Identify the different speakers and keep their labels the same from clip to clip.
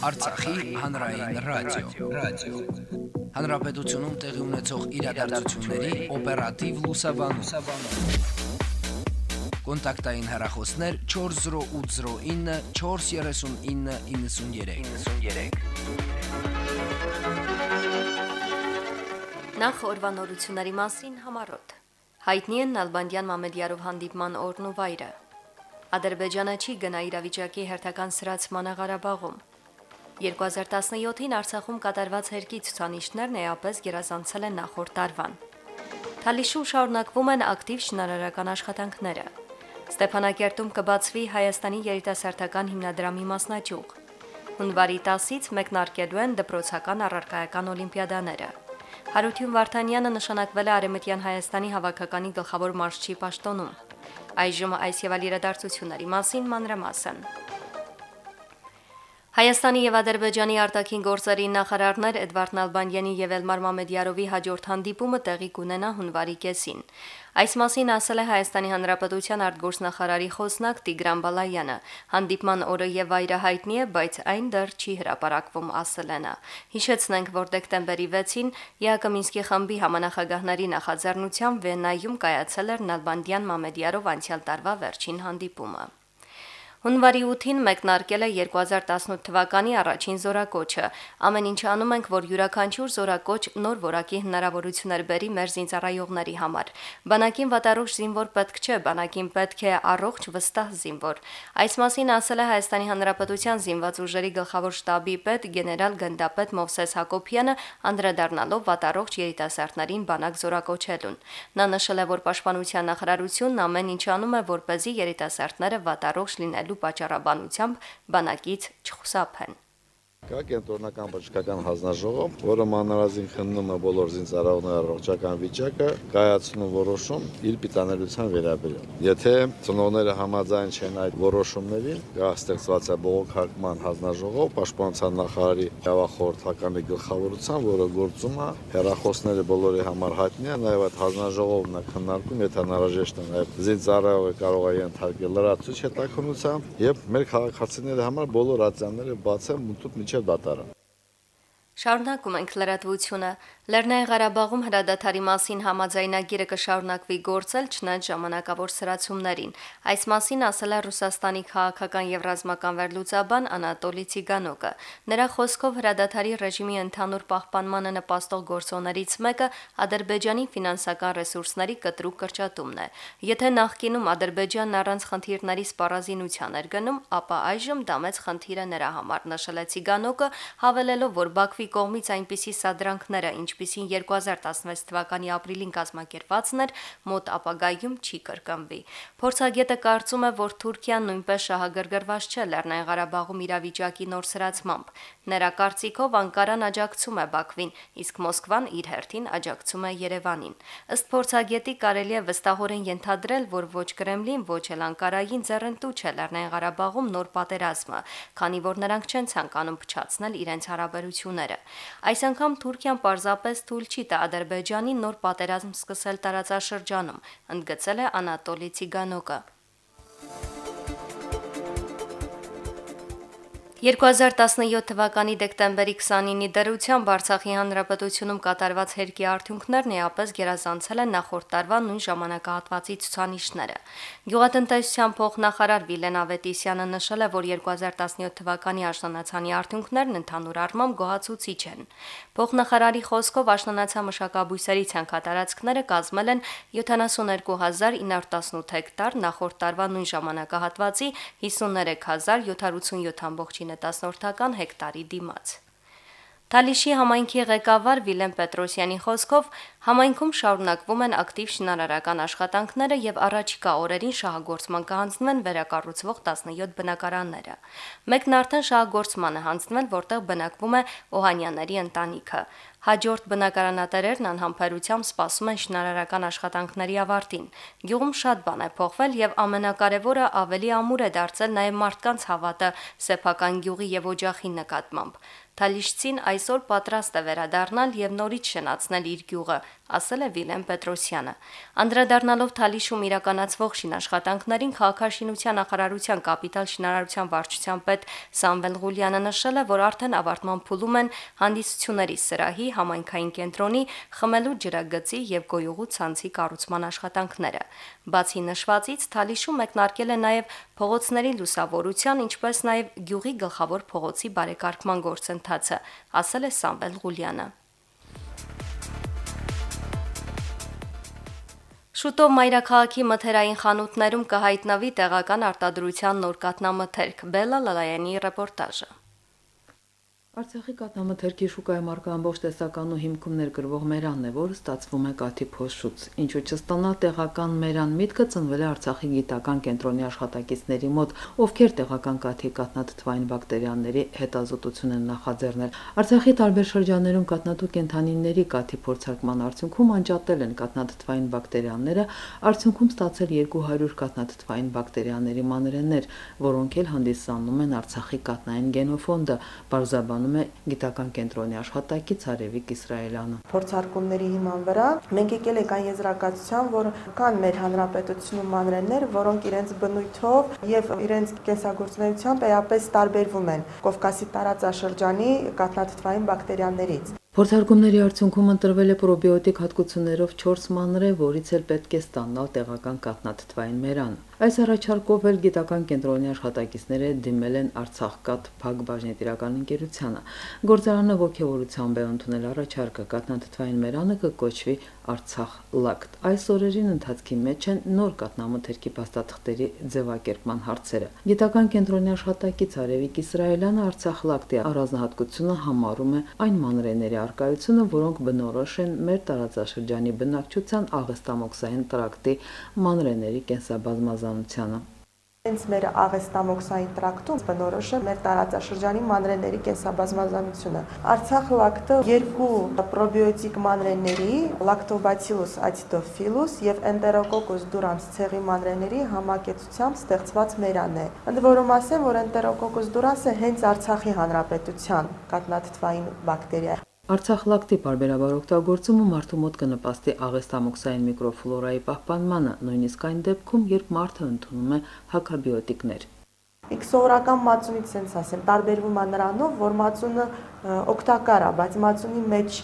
Speaker 1: Արցախի հանրային ռադիո, ռադիո։ Հանրապետությունում տեղի ունեցող իրադարձությունների օպերատիվ լուսաբանում։ Կոնտակտային հեռախոսներ 40809 43993։ 93։
Speaker 2: Նախ օրվանորությունների մասին համարոտ։ Հայտնի են Նալբանդյան Մամեդյարով հանդիպման օրն ու վայրը։ Ադրբեջանը չի գնա իրավիճակի հերթական սրացման Ղարաբաղում։ 2017-ին Արցախում կատարված հերկի ցուցանիշներն էապես գերազանցել են նախորդ տարվան։ Թալիշում շարունակվում են ակտիվ շինարարական աշխատանքները։ Ստեփանակերտում կբացվի Հայաստանի երիտասարդական հիմնադրամի մասնաճյուղ։ Հունվարի 10-ից մեկնարկելու են դպրոցական առարկայական օլիմպիադաները։ Հարություն Վարդանյանը նշանակվել է Արեմտյան Հայաստանի հավաքականի գլխավոր մարշչի պաշտոնում։ Այժմ այս եւ այլ իրադարձությունների մասին մանրամասն։ Հայաստանի եւ Ադրբեջանի արտաքին գործերի նախարարներ Էդվարդ Նալբանդյանի եւ Էլմար Մամեդյարովի հաջորդ հանդիպումը տեղի կունենա հունվարի կեսին։ Այս մասին ասել է Հայաստանի Հանրապետության արտգործնախարարի խոսնակ Տիգրան Բալայանը։ Հանդիպման օրը եւ վայրը հայտնի է, բայց այն դեռ չի հրապարակվում, ասել են։ Հիշեցնենք, որ դեկտեմբերի 6-ին ԵԱԿ Մինսկի խմբի համանախագահների նախաձեռնությամբ Վենայում կայացել էր Նալբանդյան Մամեդյարով անցյալ տարվա վերջին հանդիպումը։ Հունվարի 8-ին մեկնարկել է 2018 թվականի առաջին զորակոչը։ Ամեն ինչ անում ենք, որ յուրաքանչյուր զորակոչ նոր որակի հնարավորություններ բերի մեր զինծառայողների համար։ Բանակին վատարուշ զինվոր պետք չէ, բանակին պետք է առողջ վստահ զինվոր։ Այս մասին ասել է Հայաստանի Հանրապետության զինված ուժերի գլխավոր շտաբի պետ գեներալ գնդապետ Մովսես Հակոբյանը, անդրադառնալով վատարողջ երիտասարդներին բանակ զորակոչելուն։ Նա նշել է, որ Պաշտպանության նախարարությունն ամեն ինչ անում է, որ เป զի երիտասարդները վատարողջ լինեն լինելու պատճառաբանությամբ բանակից չխուսափեն։
Speaker 3: Կա կենտրոնական բժշկական հանձնաժողով, որը մանրազին քննում է բոլոր զինծառայողների առողջական վիճակը, կայացնում որոշում իր պիտաներության վերաբերյալ։ Եթե ծնողները համաձայն չեն այդ որոշումներին, կա ստեղծված է բողոքարկման հանձնաժողով, պաշտպանության նախարարի գավախորհրդականի գլխավորությամբ, որը գործում է հերախոսները բոլորի համար հայտնի է, նաև այդ հանձնաժողովն է քննարկում, եթե անհրաժեշտ է նաև զինծառայողը կարող է ենթարկել լրացուցիչ հետաքննությամբ եւ մեր քաղաքացիների համար բոլոր ատյանները բաց են մուտուտ միջև դատարան։
Speaker 2: Շարունակում ենք լրատվությունը։ Լեռնային Ղարաբաղում հրադադարի մասին համաձայնագիրը կշարունակվի գործել չնայած ժամանակավոր սրացումներին։ Այս մասին ասել է Ռուսաստանի քաղաքական եւ ռազմական վերլուծաբան Անատոլի Ցիգանոկը։ Նրա խոսքով հրադադարի ռեժիմի ընդհանուր պահպանմանը նպաստող գործոններից մեկը Ադրբեջանի ֆինանսական ռեսուրսների կտրուկ կրճատումն է։ Եթե նախկինում Ադրբեջանն առանց խնդիրների սպառազինության էր գնում, ապա այժմ դա մեծ խնդիր է նրա համար, նշել է Ցիգանոկը, հավելելով, որ Բաքվի կողմից այնպիսի սադրանքները, ինչպիսին 2016 թվականի ապրիլին կազմակերպվածն էր, մոտ ապագայում չի կրկնվի։ Փորձագետը կարծում է, որ Թուրքիան նույնպես շահագրգռված չէ Լեռնային Ղարաբաղում իրավիճակի նոր սրացմամբ։ Նրա կարծիքով Անկարան աջակցում է Բաքվին, իսկ Մոսկվան իր հերթին աջակցում է Երևանին։ Ըստ փորձագետի կարելի է վստահորեն ենթադրել, որ ոչ Կրեմլին, ոչ էլ Անկարային ձեռնտու չէ Լեռնային Ղարաբաղում նոր պատերազմը, քանի որ նրանք չեն ցանկանում փչացնել իրենց հարաբերությունները։ Այս անգամ Թուրքիան պարզապես թույլ չի տա Ադրբեջանին նոր պատերազմ սկսել տարածաշրջանում, ընդգծել է Անատոլի Ցիգանոկը։ 2017 թվականի դեկտեմբերի 29-ի դրությամբ Արցախի հանրապետությունում կատարված հերկի արդյունքներն էապես գերազանցել են նախորդ տարվա նույն ժամանակահատվածի ցուցանիշները։ Գյուղատնտեսության փոխնախարար Վիլեն Ավետիսյանը նշել է, որ 2017 թվականի աշնանացանի արդյունքներն ընդհանուր առմամբ գոհացուցիչ են։ Փոխնախարարի խոսքով աշնանացամշակաբույսերի ցանկատարածքները կազմել են 72918 հեկտար, նախորդ տարվա նույն ժամանակահատվածի 53787 9.10 հեկտարի դիմաց։ Թալիշի համայնքի ղեկավար Վիլեն Պետրոսյանի խոսքով համայնքում շարունակվում են ակտիվ շինարարական աշխատանքները եւ առաջիկա օրերին շահագործման կհանձնվեն վերակառուցվող 17 բնակարանները։ Մեկն արդեն շահագործման է հանձնվել, որտեղ բնակվում է Օհանյանների ընտանիքը։ Հաջորդ բնակարանատերերն անհամբերությամբ սպասում են շինարարական աշխատանքների ավարտին։ Գյուղում շատ բան է փոխվել եւ ամենակարևորը ավելի ամուր է դարձել նաեւ մարդկանց հավատը սեփական գյուղի եւ օջախի նկատմամբ։ Թալիշցին այսօր պատրաստ է վերադառնալ եւ նորից շնացնել իր գյուղը, ասել է Վիլեն Պետրոսյանը։ Անդրադառնալով Թալիշում իրականացվող շինաշխատանքներին քաղաքաշինության նախարարության կապիտալ շինարարության վարչության պետ Սամվել Ղուլյանը նշել է, որ արդեն ավարտման փուլում են հանդիսությունների սրահի, համայնքային կենտրոնի, խմելու ջրագծի եւ գոյուղու ցանցի կառուցման աշխատանքները։ Բացի նշվածից Թալիշում մեկնարկել է նաեւ փողոցների լուսավորության, ինչպես նաեւ գյուղի գլխավոր փողոցի բարեկարգման գործընթացը, ասել է Սամվել Ղուլյանը։ Շուտով մայրաքաղաքի մթերային խանութներում կհայտնվի տեղական արտադրության նոր կատնամթերք։ Բելա Լալայանի ռեպորտաժը։
Speaker 4: Արցախի կաթնամթերքի շուկայում արկա ամբողջ տեսական ու հիմքում ներգրվող մերանն է, որը ստացվում է կաթի փոշուց։ Ինչու չստանալ տեղական մերան միտքը ծնվել է Արցախի գիտական կենտրոնի աշխատակիցների մոտ, ովքեր տեղական կաթի կաթնաթթվային բակտերիաների հետազոտություն են նախաձեռնել։ Արցախի տարբեր շրջաններում կաթնատու կենթանիների կաթի փորձարկման արդյունքում անջատել են կաթնաթթվային բակտերիաները, արդյունքում ստացել 200 կաթնաթթվային բակտերիաների մանրեններ, որոնք էլ հանդիսանում են Արցախի կաթնային գենոֆոնդը, բարձաբանում անդրադառնում է գիտական կենտրոնի աշխատակից Արևիկ Իսրայելյանը։
Speaker 5: Փորձարկումների հիման վրա մենք եկել ենք այն եզրակացության, որ կան մեր հանրապետությունում մանրեններ, որոնք իրենց բնույթով եւ իրենց կենսագործունեությամբ էապես տարբերվում են Կովկասի տարածաշրջանի կաթնաթթվային բակտերիաներից։
Speaker 4: Փորձարկումների արդյունքում ընտրվել է պրոբիոտիկ հատկություններով 4 մանրե, որից էլ պետք է ստանալ տեղական կաթնաթթվային մերան։ Այս առաջարկով էլ գիտական կենտրոնի աշխատակիցները դիմել են Արցախկատ Փակ բաժնետիրական ընկերությանը։ Գործարանը ողջավորությամբ է ընդունել առաջարկը. Կատնաթթվային մերանը կկոչվի Արցախ լակտ։ Այս օրերին ընթացքի մեջ են նոր կատնամթերքի փաստաթղթերի ձևակերպման հարցերը։ Գիտական կենտրոնի աշխատակից Արևիկ Իսրայելյանը Արցախ լակտի առանձնահատկությունը համարում է այն մանրեների արկայությունը, որոնք բնորոշ են մեր տարածաշրջանի բնակչության աղեստամոքսային տրակտի մանրեների կենսաբազմազան տնտեսաբանությանը։
Speaker 5: Հենց մեր աղեստամոքսային տրակտում բնորոշ է մեր տարածաշրջանի մանրեների կենսաբազմազանությունը։ Արցախ լակտը երկու պրոբիոտիկ մանրեների, Lactobacillus acidophilus եւ Enterococcus durans ցեղի մանրեների համակեցությամբ ստեղծված մերան է։ Ընդ որում ասեմ, որ Enterococcus durans-ը հենց Արցախի հանրապետության կատնաթթվային բակտերիա
Speaker 4: Արցախ լակտի բարբերաբար օգտագործումը մարդու մոտ կնպաստի աղեստամոքսային միկրոֆլորայի պահպանմանը, նույնիսկ այն դեպքում, երբ մարդը ընդունում է հակաբիոտիկներ։
Speaker 5: Իսկ սովորական մածունից sense ասեմ, տարբերվում է նրանով, որ մածունը օգտակար է, բայց մածունի մեջ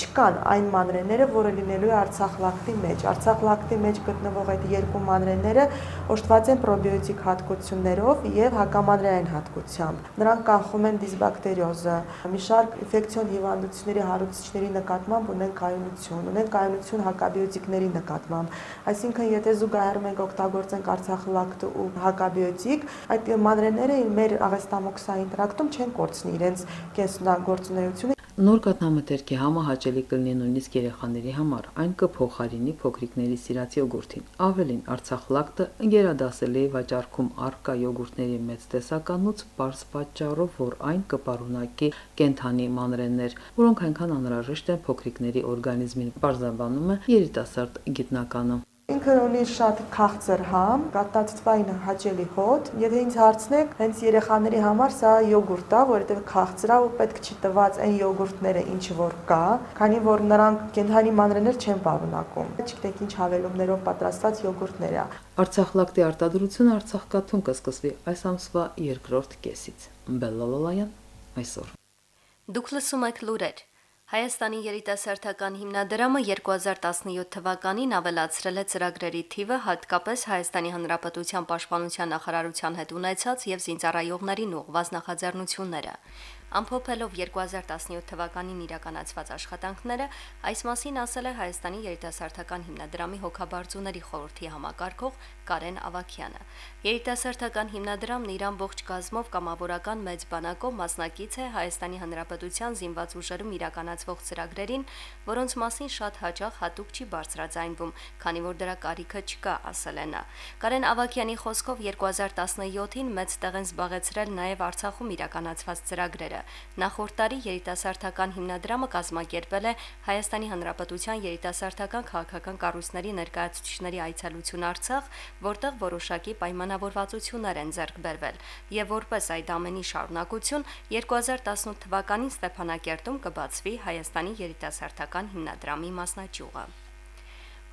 Speaker 5: չկան այն մանրեները, որը լինելու է Արցախ լակտի մեջ։ Արցախ լակտի մեջ գտնվող այդ երկու մանրեները օժտված են պրոբիոտիկ հատկություններով եւ հակամանրեային հատկությամբ։ Նրանք կանխում են դիսբակտերիոզը, մի շարք ինֆեկցիոն հիվանդությունների հարուցիչների նկատմամբ ունեն կայունություն, ունեն կայունություն հակաբիոտիկների նկատմամբ։ Այսինքն, եթե զուգահեռ մենք օգտագործենք Արցախ լակտը ու հակաբիոտիկ, այդ մանրեները մեր աղեստամոքսային տրակտում չեն կորցնի իրենց կենսունակ գործունեությունը
Speaker 4: Նոր կատնամթերքի համը հաճելի կլինի նույնիսկ երեխաների համար։ Այն կփոխարինի փոքրիկների սիրած յոգուրտին։ Ավելին, Արցախ լակտը գերադասելի է վաճառքում արկա յոգուրտների մեծ տեսականուց པարս պատճառով, որ այն կպարունակի կենթանի մանրեններ, որոնք այնքան անհրաժեշտ են փոքրիկների օրգանիզմին։ Պարզաբանում է երիտասարդ գիտնականը։
Speaker 5: Ինքը ունի շատ քաղցր համ, կատացվային հաճելի հոտ։ Եթե ինձ հարցնեք, հենց երեխաների համար սա յոգուրտ է, որովհետև քաղցր է ու պետք չի տված այն յոգուրտները, ինչ որ կա, քանի որ նրանք կենթանի մանրեներ չեն պարունակում։ Չգիտեք ինչ հավելումներով պատրաստված յոգուրտներ է։
Speaker 4: Արցախ լակտի արտադրությունը Արցախ կաթուն կսկսվի այս ամսվա երկրորդ կեսից։ Բելլալալայան այսօր։
Speaker 2: Դուք լսում եք լուրեր։ Հայաստանի երիտասարդական հիմնադրամը 2017 թվականին ավելացրել է ծրագրերի թիվը հատկապես Հայաստանի Հանրապետության Պաշտպանության նախարարության հետ ունեցած եւ զինծառայողներին ուղղված նախաձեռնությունները։ Ամփոփելով 2017 թվականին իրականացված աշխատանքները, այս մասին ասել է Հայաստանի երիտասարդական հիմնադրամի հոգաբարձուների խորհրդի համակարգող Կարեն Ավակյանը։ Երիտասարդական հիմնադրամն իր ամբողջ կազմով կամավորական մեծ բանակով մասնակից է Հայաստանի Հանրապետության զինված ուժերում իրականացվող ծրագրերին, որոնց մասին շատ հաճախ հատուկ չի բարձրաձայնվում, քանի որ դրա կարիքը չկա, ասել է նա։ Կարեն Ավակյանի խոսքով 2017-ին մեծ տեղ են զբաղեցրել նաև Արցախում իրականացված ծրագրերը։ Նախորդ տարի երիտասարդական հիմնադրամը կազմակերպել է Հայաստանի Հանրապետության երիտասարդական քաղաքական կառույցների ներկայացուցիչների այցելություն Արցախ, որտեղ որոշակի պայմանավորվածություններ են ձեռք բերվել, եւ որպես այդ ամենի շարունակություն 2018 թվականին Ստեփանակերտում կբացվի Հայաստանի երիտասարդական հիմնադրամի մասնաճյուղը։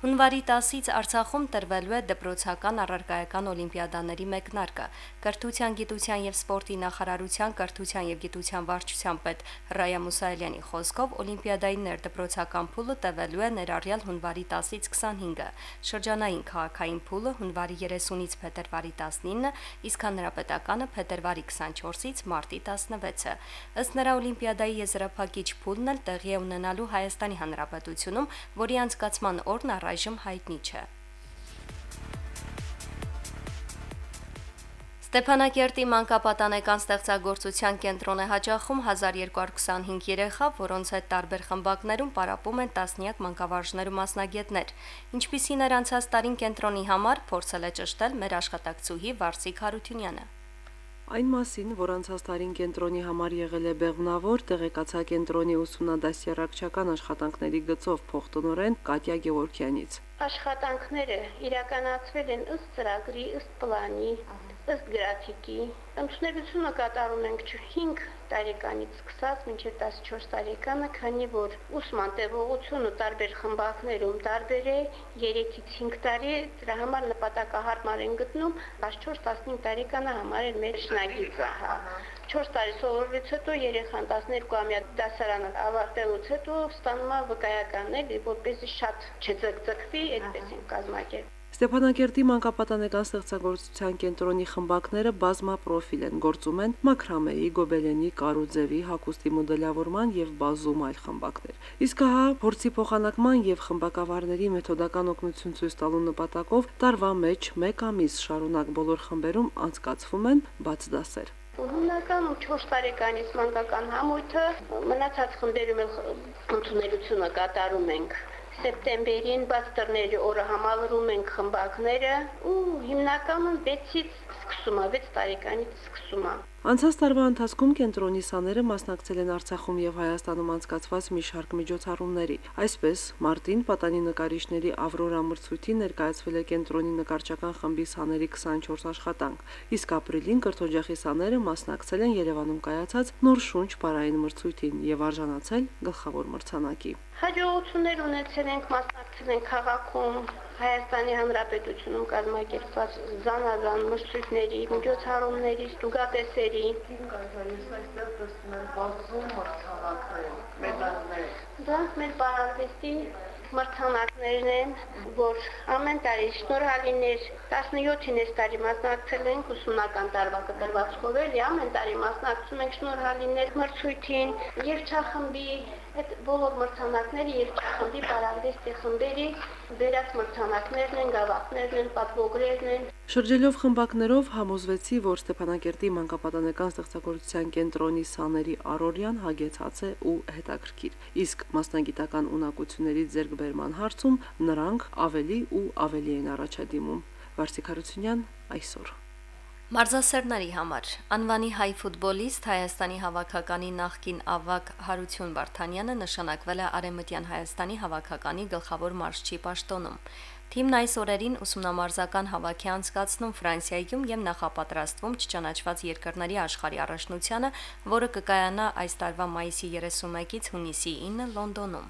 Speaker 2: Հունվարի 10-ից Արցախում տրվելու է դպրոցական առարկայական օլիմպիադաների մեկնարկը։ Կրթության, գիտության եւ սպորտի նախարարության կրթության եւ գիտության վարչության պետ Ռայա Մուսայելյանի խոսքով օլիմպիադայի ներդպրոցական փուլը տևելու է ներառյալ հունվարի 10-ից 25-ը։ Շրջանային քաղաքային փուլը հունվարի 30-ից փետրվարի 19-ը, իսկ հանրապետականը փետրվարի 24-ից մարտի 16-ը։ Ըստ նրա օլիմպիադայի եզրափակիչ փուլն էլ տեղի է ունենալու Հայաստանի Հանրապետությունում, որի անցկացման օրն առ առայժմ հայտնի չէ։ Ստեփանակերտի մանկապատանեկան ստեղծագործության կենտրոն է հաջախում 1225 երեխա, որոնց հետ տարբեր խմբակներում պարապում են տասնյակ մանկավարժներ ու մասնագետներ։ Ինչպիսին էր անցած տարին կենտրոնի համար, փորձել է ճշտել մեր աշխատակցուհի Վարսիկ Հարությունյանը։
Speaker 6: Այն մասին, որ անցած տարին կենտրոնի համար եղել է բեղմնավոր, տեղեկացա կենտրոնի ուսումնադաստիարակչական աշխատանքների գծով փոխտնօրեն Կատյա Գևորքյանից։
Speaker 7: Աշխատանքները իրականացվել են ըստ ծրագրի, ըստ պլանի, ըստ գրաֆիկի։ Ընդունելությունը կատարում ենք 5 տարեկանից սկսած մինչև 14 տարեկանը, քանի որ ուսման տևողությունը տարբեր խմբակներում տարբեր է, 3-ից 5 տարի, դրա համար նպատակահարմար են գտնում 14-15 տարեկանը համարել մեր շնագիծը, հա։ 4 տարի սովորվից հետո երեխան 12-ամյա դասարանը ավարտելուց հետո ստանում է վկայականներ, որպեսզի շատ չձգձգվի, այդպես են կազմակերպ
Speaker 6: Ստեփանակերտի մանկապատանեկան ստեղծագործության կենտրոնի խմբակները բազմապրոֆիլ են, գործում են մակրամեի, գոբելենի, կարուձևի, հագուստի մոդելավորման եւ բազում այլ խմբակներ։ Իսկ հա փորձի փոխանակման եւ խմբակավարների մեթոդական օգնություն ցույց տալու նպատակով տարվա մեջ 1 ամիս շարունակ բոլոր խմբերում անցկացվում են բաց դասեր։
Speaker 7: Հիմնականում 4 տարեկանից մանկական համույթը մնացած խմբերում ընդունելությունը կատարում ենք սեպտեմբերին բաց դռների օրը համալրում ենք խմբակները ու հիմնականում 6-ից սկսում է, 6 տարեկանից սկսում է։
Speaker 6: Անցած տարվա ընթացքում կենտրոնի սաները մասնակցել են Արցախում եւ Հայաստանում անցկացված մի շարք միջոցառումների։ Այսպես, մարտին պատանի նկարիչների Ավրորա մրցույթին ներկայացվել է կենտրոնի նկարչական խմբի սաների 24 աշխատանք, իսկ ապրիլին կրթօջախի սաները մասնակցել են Երևանում կայացած Նոր շունչ բարային մրցույթին եւ արժանացել գլխավոր մրցանակի։
Speaker 7: Հաջողություններ ունեցել ենք, մասնակցել ենք քաղաքում Հայաստանի Հանրապետությունում կազմակերպված զանազան մրցույթների, միջոցառումների, ստուգատեսերի։
Speaker 8: Ես այստեղ տեսնում եմ բազում մրցանակներ, մեդալներ։
Speaker 7: Դա մեր բարարվեստի մրցանակներն են, որ ամեն տարի շնորհալիներ 17-ին այս տարի մասնակցել ենք ուսումնական տարվա կտրվածքով էլի ամեն տարի մասնակցում ենք շնորհալիներ մրցույթին, երգչախմբի, այդ բոլոր մրցանակները երգչախմբի, բարարվեստի խմբերի վերած մրցանակներն են, գավաթներն են, պատվոգրերն են։
Speaker 6: Շրջելով խմբակներով համոզվեցի, որ Ստեփանակերտի մանկապատանեկան ստեղծագործության կենտրոնի սաների առօրյան հագեցած է ու հետաքրքիր։ Իսկ մասնագիտական ունակությունների ձեռք բերման հարցում նրանք ավելի ու ավելի են առաջադիմում։ Վարսիկ Հարությունյան այսօր
Speaker 2: Մարզասերների համար. Անվանի հայ ֆուտբոլիստ Հայաստանի հավաքականի նախկին ավակ Հարություն Վարդանյանը նշանակվել է Արեմտյան Հայաստանի հավաքականի գլխավոր մարզչի պաշտոնում։ Թիմն այս օրերին ուսումնամարզական հավաք է անցկացնում Ֆրանսիայում եւ նախապատրաստվում չճանաչված երկրների աշխարհի առաջնությանը, որը կկայանա այս տարվա մայիսի 31-ից հունիսի 9 Լոնդոնում։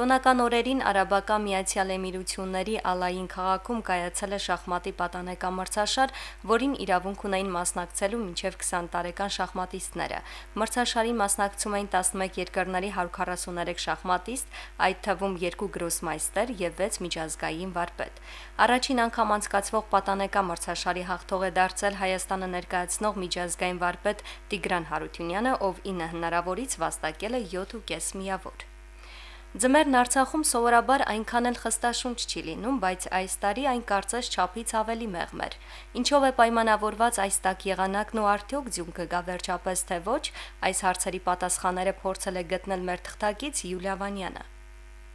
Speaker 2: Տոնական օրերին Արաբական Միացյալ Էմիրությունների Ալային քաղաքում կայացել է շախմատի պատանեկամրցաշար, որին իրավունք ունեին մասնակցելու մինչև 20 տարեկան շախմատիստները։ Մրցաշարին մասնակցում էին 11 երկրների 143 շախմատիստ, այդ թվում 2 գրոսմայստեր եւ 6 միջազգային վարպետ։ Առաջին անգամ անցկացվող պատանեկամրցաշարի հաղթող է դարձել Հայաստանը ներկայացնող միջազգային վարպետ Տիգրան Հարությունյանը, ով 9 հնարավորից վաստակել է 7.5 միավոր։ Ձմերն Արցախում սովորաբար այնքան էլ խստաշունչ չի լինում, բայց այս տարի այն կարծես չափից ավելի մեղմ էր։ Ինչով է պայմանավորված այս տակ եղանակն ու արդյոք ձյուն կգա վերջապես թե ոչ, այս հարցերի պատասխանները փորձել է գտնել մեր թղթակից Յուլիա Վանյանը։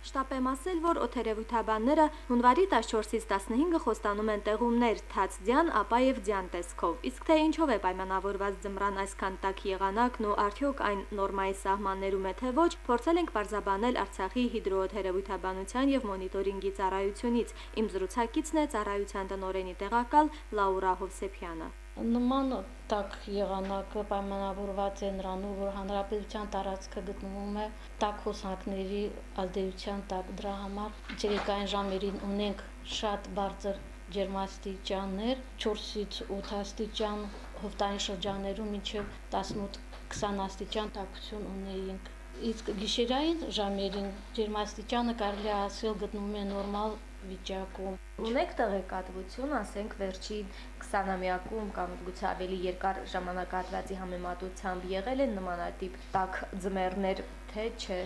Speaker 9: Շտապեմ ասել, որ օթերևույթաբանները հունվարի 14-ից 15-ը խոստանում են տեղումներ թաց ձյան, ապա եւ ձյան տեսքով։ Իսկ թե ինչով է պայմանավորված ձմռան այսքան տաք եղանակն ու արդյոք այն նորմայի սահմաններում է թե ոչ, փորձել ենք բարձաբանել Արցախի հիդրոօթերևույթաբանության եւ մոնիտորինգի ծառայությունից։ Իմ զրուցակիցն է ծառայության տնօրենի տեղակալ Լաուրա Հովսեփյանը։
Speaker 10: Նման տակ եղանակը պայմանավորված է նրանով, որ հանրապետության տարածքը գտնվում է տակ հոսանքների ազդեցության տակ։ Դրա համար ցերեկային ժամերին ունենք շատ բարձր ջերմաստիճաններ 4-ից 8 աստիճան հովտային շրջաններում մինչև 18-20 աստիճան տաքություն ունեինք իսկ գիշերային ժամերին ջերմաստիճանը կարելի ասել գտնվում է նորմալ վիճակում։
Speaker 9: Ունեք տեղեկատվություն, ասենք վերջին 20-ամյակում կամ գուցե ավելի երկար ժամանակահատվածի համեմատությամբ եղել են նմանատիպ տաք ձմեռներ, թե չէ։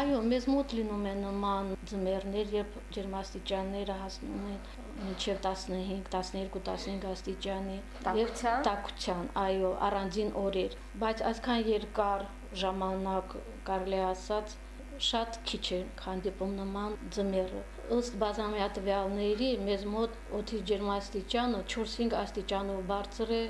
Speaker 10: Այո, մեզ մոտ լինում են նման ձմեռներ, երբ ջերմաստիճանները հասնում են մինչև 15, 12, 15 աստիճանի
Speaker 9: եւ
Speaker 10: տաքության, այո, առանձին օրեր, բայց այսքան երկար ժամանակ կարելի ասած շատ քիչ է հանդիպում նման ձմեռը։ Ըստ բազմամյա տվյալների մեզ մոտ օդի ջերմաստիճանը 4-5 աստիճանով բարձր է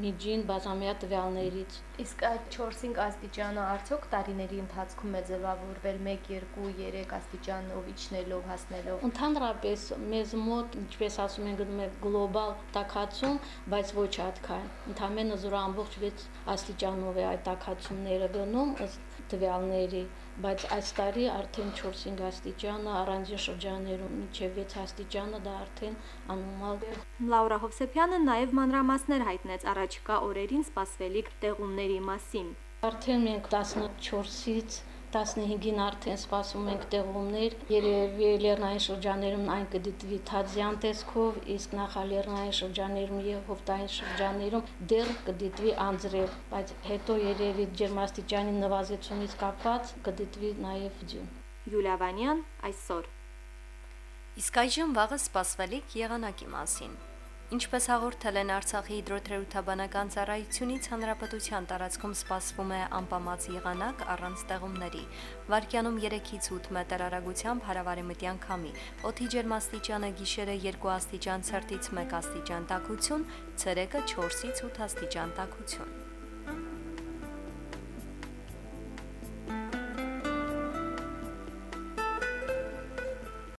Speaker 10: միջին բազմամյա տվյալներից։
Speaker 9: Իսկ այդ 4-5 աստիճանը արդյոք տարիների ընթացքում է ձևավորվել 1, 2, 3 աստիճանով իջնելով, հասնելով։
Speaker 10: Ընդհանրապես մեզ մոտ, ինչպես ասում են, գնում է գլոբալ տաքացում, բայց ոչ այդքան։ Ընդհանրապես 0.6 աստիճանով է այդ տաքացումները գնում ըստ տվյալների, բայց այս տարի արդեն 4-5 աստիճանը առանձին շրջաններում մինչև 6 աստիճանը դա արդեն անորմալ է։
Speaker 9: Լաուրա Հովսեփյանը նաև մանրամասներ հայտնեց առաջիկա օրերին սպասվելիք տեղումների մասին։
Speaker 10: Արդեն մենք 14-ից 15-ին արդեն սպասում ենք տեղումներ, երևի լեռնային շրջաներում այն կդիտվի թաձյան տեսքով, իսկ նախալեռնային շրջաներում եւ հովտային շրջաներում դեռ կդիտվի անձրև, բայց հետո երևի ջերմաստիճանի նվազեցումից կապված կդիտվի նաեւ ձյուն։
Speaker 9: Յուլիա Վանյան այսօր
Speaker 2: Իսկ այժմ վաղը սպասվելիք եղանակի մասին։ Ինչպես հաղորդել են Արցախի հիդրոթերապևտաբանական ծառայությունից, հանրապետության տարածքում սպասվում է անպամած եղանակ առանց տեղումների։ Վարկյանում 3-ից 8 մետր արագությամբ հարավարեմտյան քամի։ Օդի ջերմաստիճանը գիշերը 2 աստիճան ցերտից 1 աստիճան տաքություն, ցերեկը 4-ից 8 աստիճան տաքություն։